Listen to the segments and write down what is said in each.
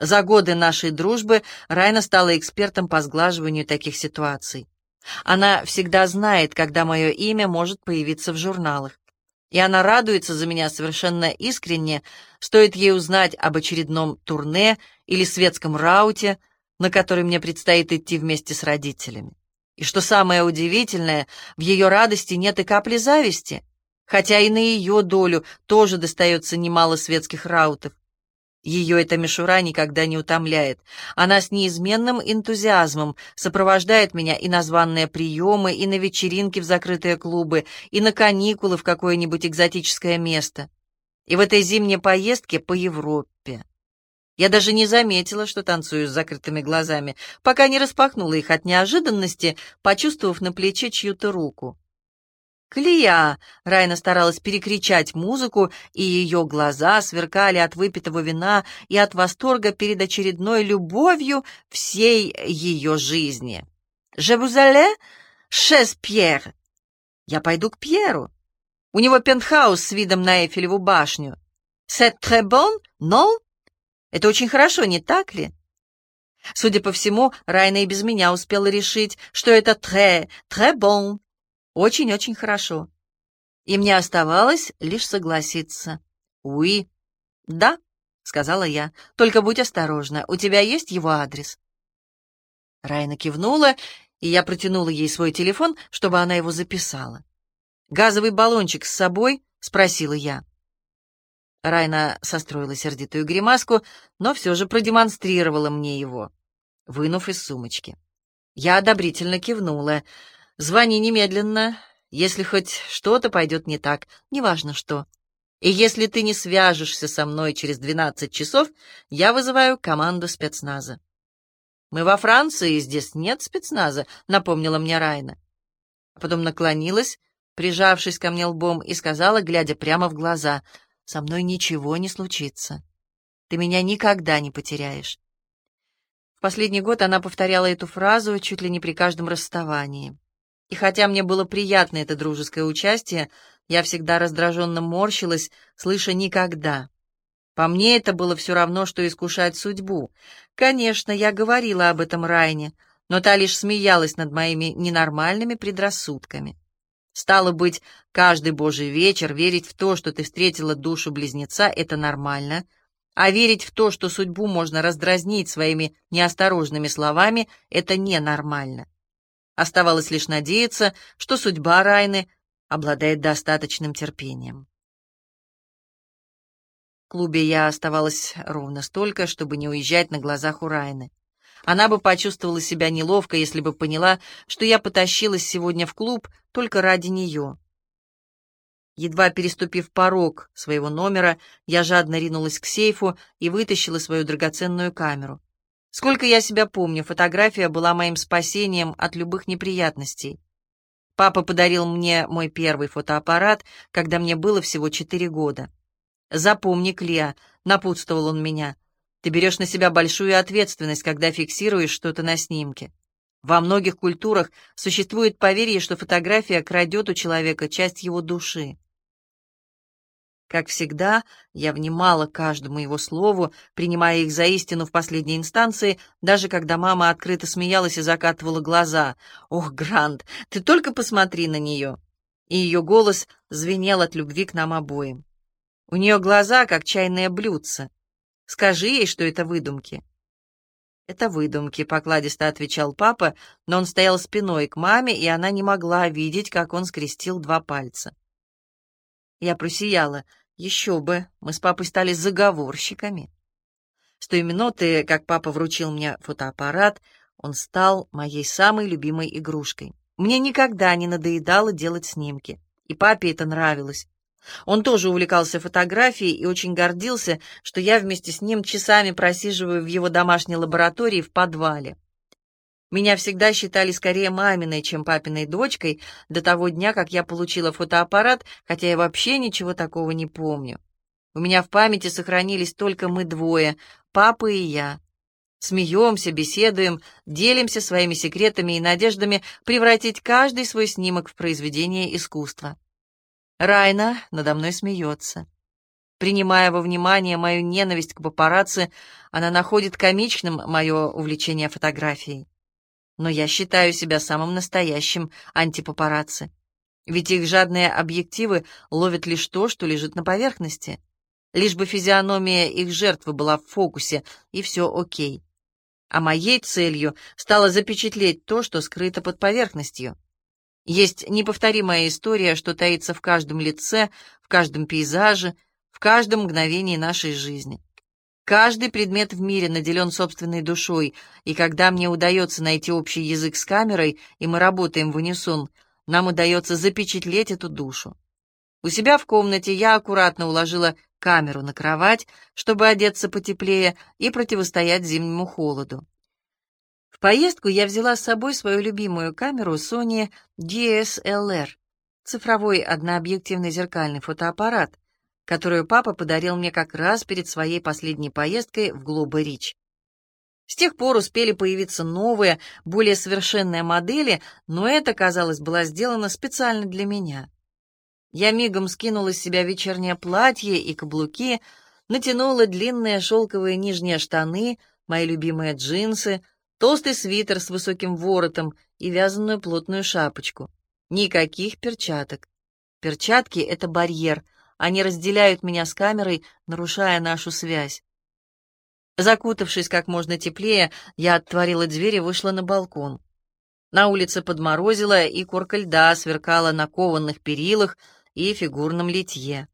За годы нашей дружбы Райна стала экспертом по сглаживанию таких ситуаций. Она всегда знает, когда мое имя может появиться в журналах. И она радуется за меня совершенно искренне, стоит ей узнать об очередном турне или светском рауте, на который мне предстоит идти вместе с родителями. И что самое удивительное, в ее радости нет и капли зависти, хотя и на ее долю тоже достается немало светских раутов. Ее эта мишура никогда не утомляет. Она с неизменным энтузиазмом сопровождает меня и на званные приемы, и на вечеринки в закрытые клубы, и на каникулы в какое-нибудь экзотическое место. И в этой зимней поездке по Европе. Я даже не заметила, что танцую с закрытыми глазами, пока не распахнула их от неожиданности, почувствовав на плече чью-то руку. «Клея!» — Райна старалась перекричать музыку, и ее глаза сверкали от выпитого вина и от восторга перед очередной любовью всей ее жизни. «Je vous allez chez Pierre?» «Я пойду к Пьеру. У него пентхаус с видом на Эйфелеву башню. Très bon, non?» «Это очень хорошо, не так ли?» Судя по всему, Райна и без меня успела решить, что это très, très bon, очень-очень хорошо. И мне оставалось лишь согласиться. «Уи». «Да», — сказала я, — «только будь осторожна, у тебя есть его адрес?» Райна кивнула, и я протянула ей свой телефон, чтобы она его записала. «Газовый баллончик с собой?» — спросила я. Райна состроила сердитую гримаску, но все же продемонстрировала мне его, вынув из сумочки. Я одобрительно кивнула. Звони немедленно, если хоть что-то пойдет не так, неважно что. И если ты не свяжешься со мной через 12 часов, я вызываю команду спецназа. Мы во Франции, и здесь нет спецназа, напомнила мне Райна. А потом наклонилась, прижавшись ко мне лбом, и сказала, глядя прямо в глаза, «Со мной ничего не случится. Ты меня никогда не потеряешь». В последний год она повторяла эту фразу чуть ли не при каждом расставании. И хотя мне было приятно это дружеское участие, я всегда раздраженно морщилась, слыша «никогда». По мне это было все равно, что искушать судьбу. Конечно, я говорила об этом Райне, но та лишь смеялась над моими ненормальными предрассудками. Стало быть, каждый божий вечер верить в то, что ты встретила душу близнеца, это нормально, а верить в то, что судьбу можно раздразнить своими неосторожными словами, это ненормально. Оставалось лишь надеяться, что судьба Райны обладает достаточным терпением. В клубе я оставалась ровно столько, чтобы не уезжать на глазах у Райны. Она бы почувствовала себя неловко, если бы поняла, что я потащилась сегодня в клуб только ради нее. Едва переступив порог своего номера, я жадно ринулась к сейфу и вытащила свою драгоценную камеру. Сколько я себя помню, фотография была моим спасением от любых неприятностей. Папа подарил мне мой первый фотоаппарат, когда мне было всего четыре года. «Запомни, Клеа», — напутствовал он меня, — «ты берешь на себя большую ответственность, когда фиксируешь что-то на снимке. Во многих культурах существует поверье, что фотография крадет у человека часть его души. Как всегда, я внимала каждому его слову, принимая их за истину в последней инстанции, даже когда мама открыто смеялась и закатывала глаза. «Ох, Грант, ты только посмотри на нее!» И ее голос звенел от любви к нам обоим. «У нее глаза, как чайные блюдца. Скажи ей, что это выдумки». «Это выдумки», — покладисто отвечал папа, но он стоял спиной к маме, и она не могла видеть, как он скрестил два пальца. Я просияла. Еще бы, мы с папой стали заговорщиками. С той минуты, как папа вручил мне фотоаппарат, он стал моей самой любимой игрушкой. Мне никогда не надоедало делать снимки, и папе это нравилось. Он тоже увлекался фотографией и очень гордился, что я вместе с ним часами просиживаю в его домашней лаборатории в подвале. Меня всегда считали скорее маминой, чем папиной дочкой, до того дня, как я получила фотоаппарат, хотя я вообще ничего такого не помню. У меня в памяти сохранились только мы двое, папа и я. Смеемся, беседуем, делимся своими секретами и надеждами превратить каждый свой снимок в произведение искусства. Райна надо мной смеется. Принимая во внимание мою ненависть к папарацци, она находит комичным мое увлечение фотографией. Но я считаю себя самым настоящим антипапарацци. Ведь их жадные объективы ловят лишь то, что лежит на поверхности. Лишь бы физиономия их жертвы была в фокусе, и все окей. А моей целью стало запечатлеть то, что скрыто под поверхностью. Есть неповторимая история, что таится в каждом лице, в каждом пейзаже, в каждом мгновении нашей жизни. Каждый предмет в мире наделен собственной душой, и когда мне удается найти общий язык с камерой, и мы работаем в унисон, нам удается запечатлеть эту душу. У себя в комнате я аккуратно уложила камеру на кровать, чтобы одеться потеплее и противостоять зимнему холоду. В поездку я взяла с собой свою любимую камеру Sony DSLR, цифровой однообъективный зеркальный фотоаппарат, которую папа подарил мне как раз перед своей последней поездкой в Глоба-Рич. С тех пор успели появиться новые, более совершенные модели, но это, казалось, было сделано специально для меня. Я мигом скинула с себя вечернее платье и каблуки, натянула длинные шелковые нижние штаны, мои любимые джинсы, толстый свитер с высоким воротом и вязаную плотную шапочку. Никаких перчаток. Перчатки — это барьер, они разделяют меня с камерой, нарушая нашу связь. Закутавшись как можно теплее, я отворила дверь и вышла на балкон. На улице подморозило, и корка льда сверкала на кованных перилах, и фигурном литье.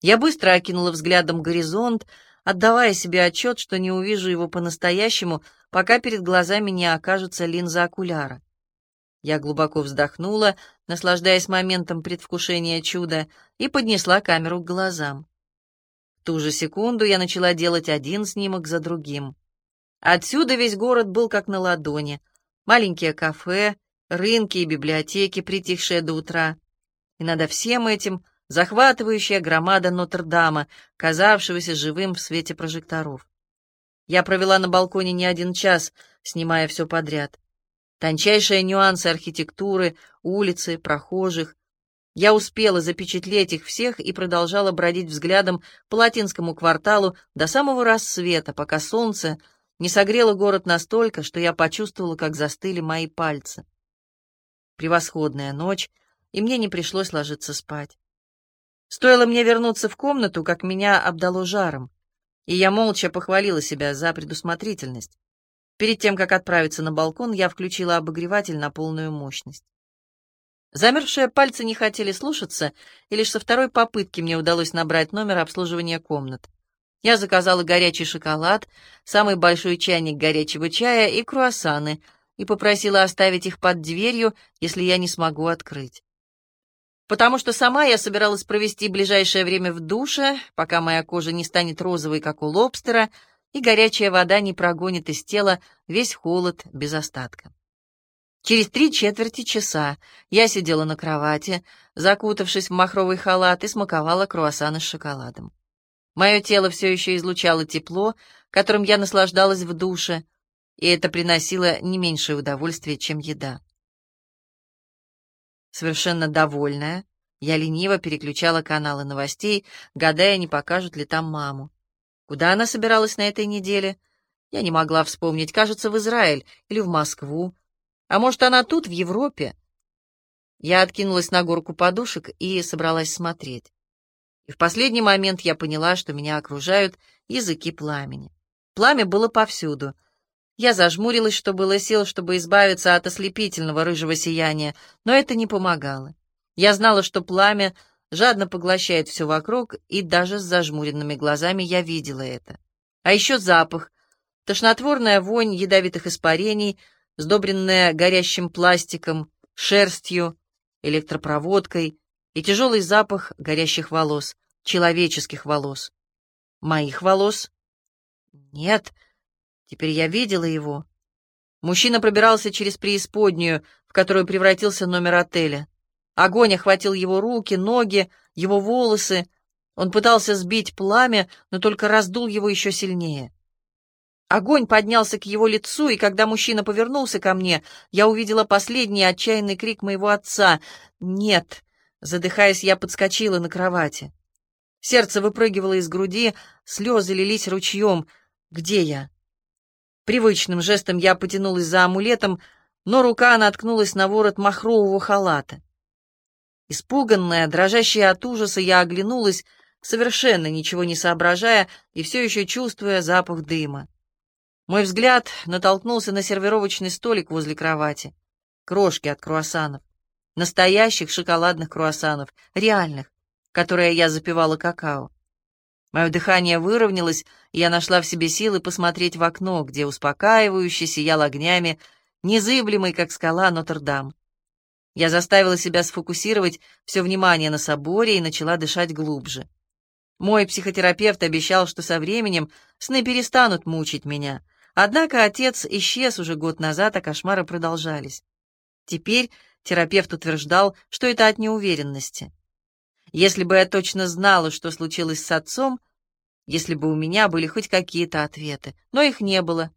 Я быстро окинула взглядом горизонт, отдавая себе отчет, что не увижу его по-настоящему, пока перед глазами не окажется линза окуляра. Я глубоко вздохнула, наслаждаясь моментом предвкушения чуда, и поднесла камеру к глазам. В ту же секунду я начала делать один снимок за другим. Отсюда весь город был как на ладони. Маленькие кафе, рынки и библиотеки, притихшие до утра. И над всем этим захватывающая громада Нотр-Дама, казавшегося живым в свете прожекторов. Я провела на балконе не один час, снимая все подряд. Тончайшие нюансы архитектуры, улицы, прохожих. Я успела запечатлеть их всех и продолжала бродить взглядом по латинскому кварталу до самого рассвета, пока солнце не согрело город настолько, что я почувствовала, как застыли мои пальцы. Превосходная ночь — и мне не пришлось ложиться спать. Стоило мне вернуться в комнату, как меня обдало жаром, и я молча похвалила себя за предусмотрительность. Перед тем, как отправиться на балкон, я включила обогреватель на полную мощность. Замерзшие пальцы не хотели слушаться, и лишь со второй попытки мне удалось набрать номер обслуживания комнат. Я заказала горячий шоколад, самый большой чайник горячего чая и круассаны, и попросила оставить их под дверью, если я не смогу открыть потому что сама я собиралась провести ближайшее время в душе, пока моя кожа не станет розовой, как у лобстера, и горячая вода не прогонит из тела весь холод без остатка. Через три четверти часа я сидела на кровати, закутавшись в махровый халат, и смаковала круассаны с шоколадом. Мое тело все еще излучало тепло, которым я наслаждалась в душе, и это приносило не меньшее удовольствие, чем еда. Совершенно довольная, я лениво переключала каналы новостей, гадая, не покажут ли там маму. Куда она собиралась на этой неделе? Я не могла вспомнить, кажется, в Израиль или в Москву. А может, она тут, в Европе? Я откинулась на горку подушек и собралась смотреть. И в последний момент я поняла, что меня окружают языки пламени. Пламя было повсюду — я зажмурилась, что было сил, чтобы избавиться от ослепительного рыжего сияния, но это не помогало. Я знала, что пламя жадно поглощает все вокруг, и даже с зажмуренными глазами я видела это. А еще запах, тошнотворная вонь ядовитых испарений, сдобренная горящим пластиком, шерстью, электропроводкой и тяжелый запах горящих волос, человеческих волос. Моих волос? Нет, — Теперь я видела его. Мужчина пробирался через преисподнюю, в которую превратился номер отеля. Огонь охватил его руки, ноги, его волосы. Он пытался сбить пламя, но только раздул его еще сильнее. Огонь поднялся к его лицу, и когда мужчина повернулся ко мне, я увидела последний отчаянный крик моего отца. «Нет!» Задыхаясь, я подскочила на кровати. Сердце выпрыгивало из груди, слезы лились ручьем. Где я? Привычным жестом я потянулась за амулетом, но рука наткнулась на ворот махрового халата. Испуганная, дрожащая от ужаса, я оглянулась, совершенно ничего не соображая и все еще чувствуя запах дыма. Мой взгляд натолкнулся на сервировочный столик возле кровати. Крошки от круассанов. Настоящих шоколадных круассанов, реальных, которые я запивала какао. Мое дыхание выровнялось, и я нашла в себе силы посмотреть в окно, где успокаивающе сиял огнями, незыблемый, как скала, Нотр-Дам. Я заставила себя сфокусировать все внимание на соборе и начала дышать глубже. Мой психотерапевт обещал, что со временем сны перестанут мучить меня, однако отец исчез уже год назад, а кошмары продолжались. Теперь терапевт утверждал, что это от неуверенности. Если бы я точно знала, что случилось с отцом, если бы у меня были хоть какие-то ответы, но их не было,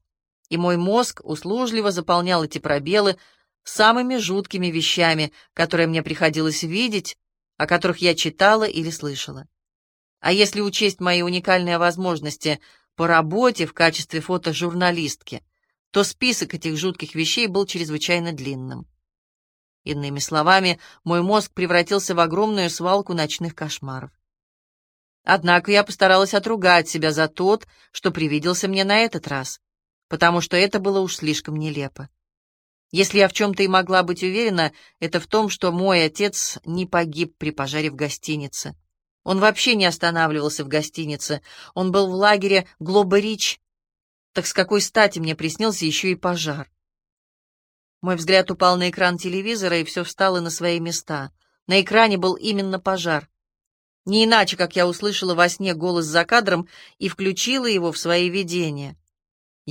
и мой мозг услужливо заполнял эти пробелы самыми жуткими вещами, которые мне приходилось видеть, о которых я читала или слышала. А если учесть мои уникальные возможности по работе в качестве фотожурналистки, то список этих жутких вещей был чрезвычайно длинным. Иными словами, мой мозг превратился в огромную свалку ночных кошмаров. Однако я постаралась отругать себя за тот, что привиделся мне на этот раз, потому что это было уж слишком нелепо. Если я в чем-то и могла быть уверена, это в том, что мой отец не погиб при пожаре в гостинице. Он вообще не останавливался в гостинице, он был в лагере Глоба-Рич. Так с какой стати мне приснился еще и пожар? Мой взгляд упал на экран телевизора, и все встало на свои места. На экране был именно пожар. Не иначе, как я услышала во сне голос за кадром и включила его в свои видения.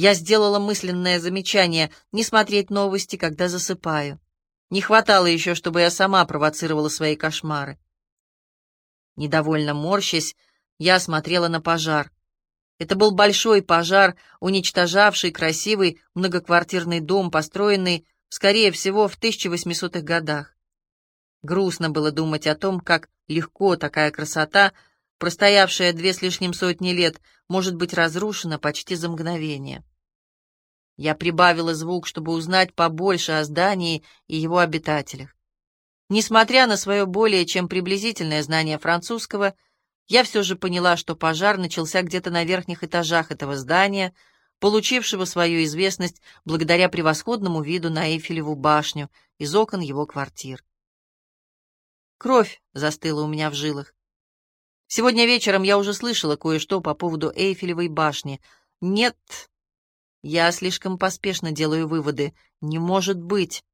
Я сделала мысленное замечание не смотреть новости, когда засыпаю. Не хватало еще, чтобы я сама провоцировала свои кошмары. Недовольно морщась, я смотрела на пожар. Это был большой пожар, уничтожавший красивый многоквартирный дом, построенный скорее всего, в 1800-х годах. Грустно было думать о том, как легко такая красота, простоявшая две с лишним сотни лет, может быть разрушена почти за мгновение. Я прибавила звук, чтобы узнать побольше о здании и его обитателях. Несмотря на свое более чем приблизительное знание французского, я все же поняла, что пожар начался где-то на верхних этажах этого здания — получившего свою известность благодаря превосходному виду на Эйфелеву башню из окон его квартир. Кровь застыла у меня в жилах. Сегодня вечером я уже слышала кое-что по поводу Эйфелевой башни. Нет, я слишком поспешно делаю выводы. Не может быть.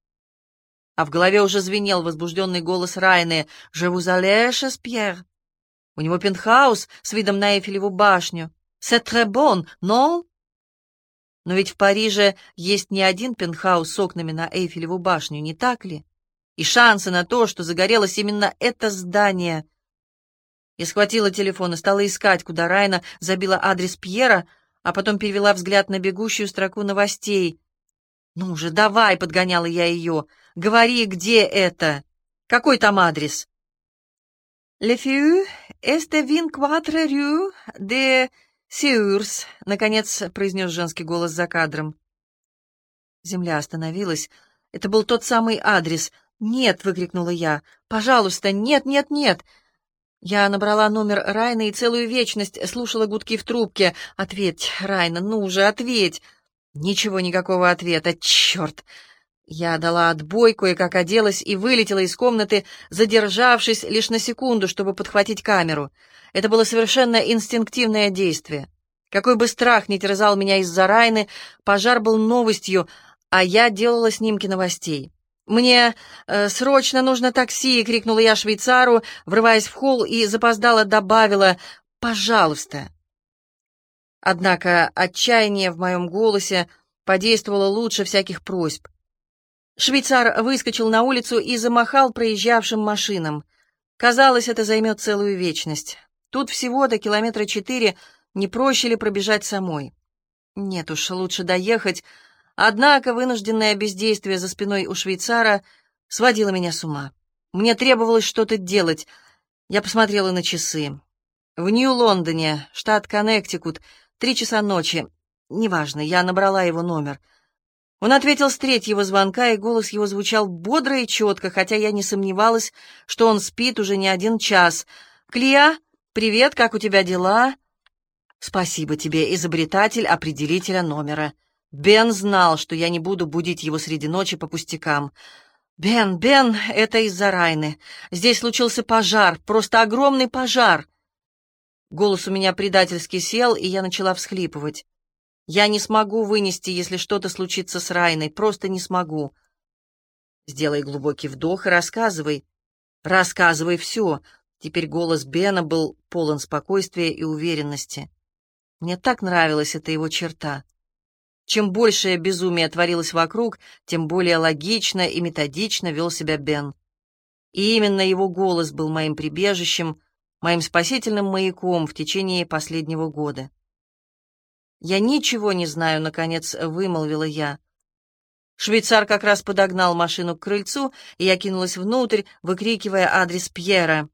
А в голове уже звенел возбужденный голос Райны «Je vous allais, Пьер». У него пентхаус с видом на Эйфелеву башню. «C'est très bon, non?» Но ведь в Париже есть не один пентхаус с окнами на Эйфелеву башню, не так ли? И шансы на то, что загорелось именно это здание. Я схватила телефон и стала искать, куда Райна забила адрес Пьера, а потом перевела взгляд на бегущую строку новостей. «Ну же, давай!» — подгоняла я ее. «Говори, где это? Какой там адрес?» «Le feu est de vingt-quatre rue de «Сиурс», — наконец произнес женский голос за кадром. Земля остановилась. Это был тот самый адрес. «Нет!» — выкрикнула я. «Пожалуйста, нет, нет, нет!» Я набрала номер Райна и целую вечность слушала гудки в трубке. «Ответь, Райна, ну же, ответь!» Ничего, никакого ответа. Черт! Я дала отбой, кое-как оделась и вылетела из комнаты, задержавшись лишь на секунду, чтобы подхватить камеру. Это было совершенно инстинктивное действие. Какой бы страх ни терзал меня из-за Райны, пожар был новостью, а я делала снимки новостей. «Мне э, срочно нужно такси!» — крикнула я швейцару, врываясь в холл и запоздала добавила «пожалуйста». Однако отчаяние в моем голосе подействовало лучше всяких просьб. Швейцар выскочил на улицу и замахал проезжавшим машинам. Казалось, это займет целую вечность. Тут всего-то километра четыре, не проще ли пробежать самой? Нет уж, лучше доехать. Однако вынужденное бездействие за спиной у швейцара сводило меня с ума. Мне требовалось что-то делать. Я посмотрела на часы. В Нью-Лондоне, штат Коннектикут, три часа ночи. Неважно, я набрала его номер. Он ответил с третьего звонка, и голос его звучал бодро и четко, хотя я не сомневалась, что он спит уже не один час. «Клия, привет, как у тебя дела?» «Спасибо тебе, изобретатель определителя номера». Бен знал, что я не буду будить его среди ночи по пустякам. «Бен, Бен, это из-за Райны. Здесь случился пожар, просто огромный пожар». Голос у меня предательски сел, и я начала всхлипывать. «Я не смогу вынести, если что-то случится с Райной, просто не смогу». «Сделай глубокий вдох и рассказывай». «Рассказывай все». Теперь голос Бена был полон спокойствия и уверенности. Мне так нравилась эта его черта. Чем большее безумие творилось вокруг, тем более логично и методично вел себя Бен. И именно его голос был моим прибежищем, моим спасительным маяком в течение последнего года. «Я ничего не знаю», — наконец вымолвила я. Швейцар как раз подогнал машину к крыльцу, и я кинулась внутрь, выкрикивая адрес Пьера.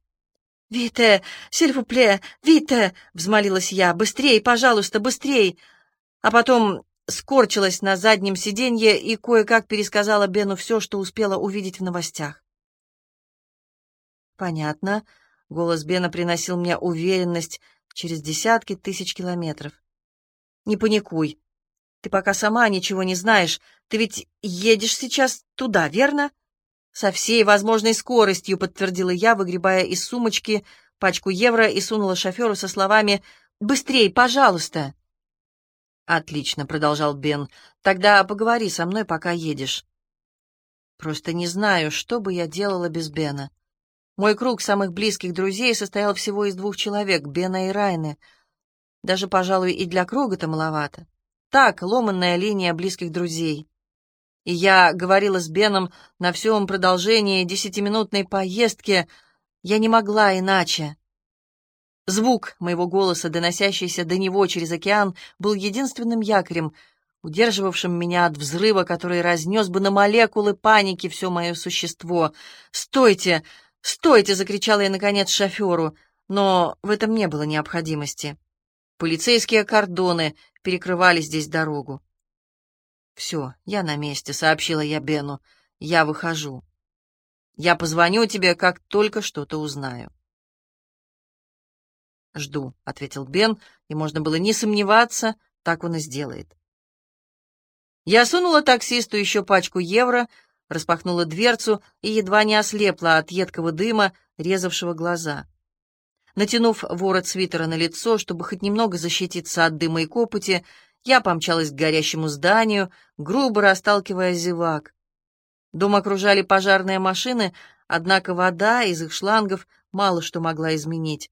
«Вите, сильвупле, Вите!» — взмолилась я. «Быстрей, пожалуйста, быстрей!» А потом скорчилась на заднем сиденье и кое-как пересказала Бену все, что успела увидеть в новостях. «Понятно», — голос Бена приносил мне уверенность через десятки тысяч километров. «Не паникуй. Ты пока сама ничего не знаешь. Ты ведь едешь сейчас туда, верно?» «Со всей возможной скоростью», — подтвердила я, выгребая из сумочки пачку евро и сунула шоферу со словами «Быстрей, пожалуйста!» «Отлично», — продолжал Бен. «Тогда поговори со мной, пока едешь». Просто не знаю, что бы я делала без Бена. Мой круг самых близких друзей состоял всего из двух человек — Бена и Райны. Даже, пожалуй, и для круга-то маловато. Так, ломанная линия близких друзей. И я говорила с Беном на всем продолжении десятиминутной поездки. Я не могла иначе. Звук моего голоса, доносящийся до него через океан, был единственным якорем, удерживавшим меня от взрыва, который разнес бы на молекулы паники все мое существо. «Стойте! Стойте!» — закричала я, наконец, шоферу, но в этом не было необходимости. Полицейские кордоны перекрывали здесь дорогу. «Все, я на месте», — сообщила я Бену. «Я выхожу. Я позвоню тебе, как только что-то узнаю». «Жду», — ответил Бен, и можно было не сомневаться, так он и сделает. Я сунула таксисту еще пачку евро, распахнула дверцу и едва не ослепла от едкого дыма, резавшего глаза. Натянув ворот свитера на лицо, чтобы хоть немного защититься от дыма и копоти, я помчалась к горящему зданию, грубо расталкивая зевак. Дом окружали пожарные машины, однако вода из их шлангов мало что могла изменить.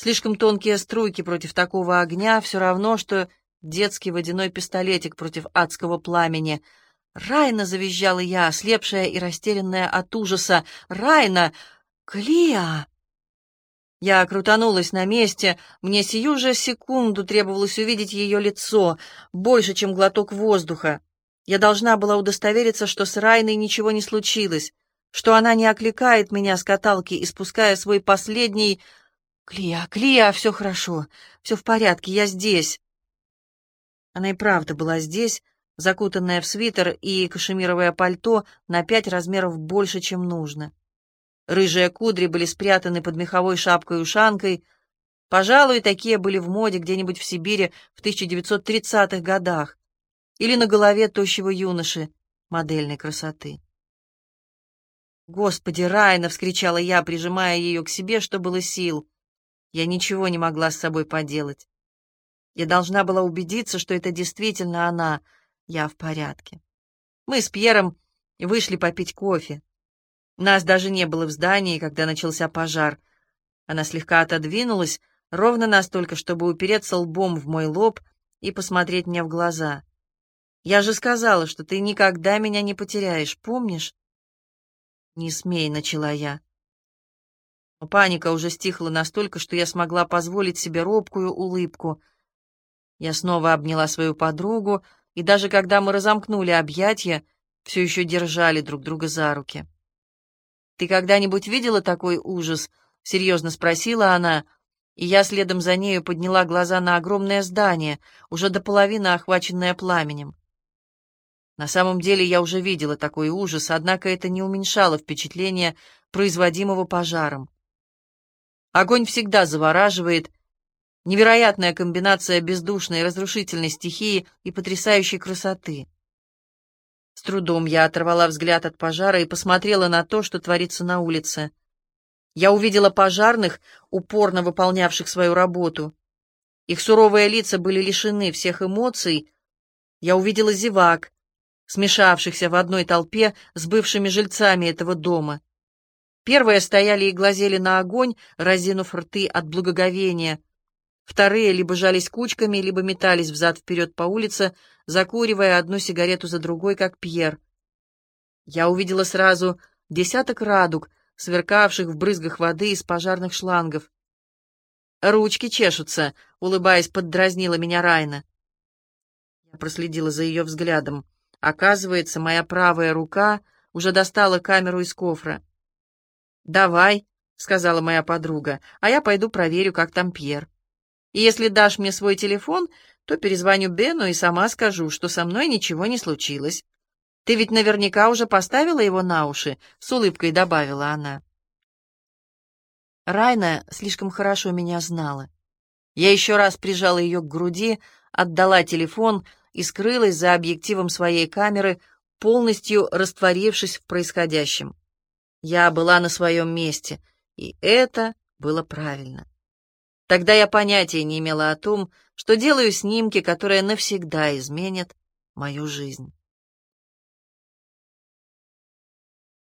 Слишком тонкие струйки против такого огня все равно, что детский водяной пистолетик против адского пламени. «Райна!» — завизжала я, ослепшая и растерянная от ужаса. «Райна! Клия!» Я крутанулась на месте, мне сию же секунду требовалось увидеть ее лицо, больше, чем глоток воздуха. Я должна была удостовериться, что с Райной ничего не случилось, что она не окликает меня с каталки, испуская свой последний «Клия, Клия, все хорошо, все в порядке, я здесь». Она и правда была здесь, закутанная в свитер и кашемировое пальто на пять размеров больше, чем нужно. Рыжие кудри были спрятаны под меховой шапкой-ушанкой. Пожалуй, такие были в моде где-нибудь в Сибири в 1930-х годах или на голове тощего юноши модельной красоты. «Господи, Райна!» — вскричала я, прижимая ее к себе, что было сил. Я ничего не могла с собой поделать. Я должна была убедиться, что это действительно она. Я в порядке. Мы с Пьером вышли попить кофе. Нас даже не было в здании, когда начался пожар. Она слегка отодвинулась, ровно настолько, чтобы упереться лбом в мой лоб и посмотреть мне в глаза. «Я же сказала, что ты никогда меня не потеряешь, помнишь?» «Не смей», — начала я. Паника уже стихла настолько, что я смогла позволить себе робкую улыбку. Я снова обняла свою подругу, и даже когда мы разомкнули объятия, все еще держали друг друга за руки. «Ты когда-нибудь видела такой ужас?» — серьезно спросила она, и я следом за нею подняла глаза на огромное здание, уже до половины охваченное пламенем. На самом деле я уже видела такой ужас, однако это не уменьшало впечатление производимого пожаром. Огонь всегда завораживает, невероятная комбинация бездушной разрушительной стихии и потрясающей красоты. С трудом я оторвала взгляд от пожара и посмотрела на то, что творится на улице. Я увидела пожарных, упорно выполнявших свою работу. Их суровые лица были лишены всех эмоций. Я увидела зевак, смешавшихся в одной толпе с бывшими жильцами этого дома. Первые стояли и глазели на огонь, разинув рты от благоговения. Вторые либо жались кучками, либо метались взад-вперед по улице, закуривая одну сигарету за другой, как Пьер. Я увидела сразу десяток радуг, сверкавших в брызгах воды из пожарных шлангов. «Ручки чешутся», — улыбаясь, поддразнила меня Райна. Я проследила за ее взглядом. Оказывается, моя правая рука уже достала камеру из кофра. «Давай», — сказала моя подруга, — «а я пойду проверю, как там Пьер. И если дашь мне свой телефон, то перезвоню Бену и сама скажу, что со мной ничего не случилось. Ты ведь наверняка уже поставила его на уши», — с улыбкой добавила она. Райна слишком хорошо меня знала. Я еще раз прижала ее к груди, отдала телефон — и скрылась за объективом своей камеры, полностью растворившись в происходящем. Я была на своем месте, и это было правильно. Тогда я понятия не имела о том, что делаю снимки, которые навсегда изменят мою жизнь.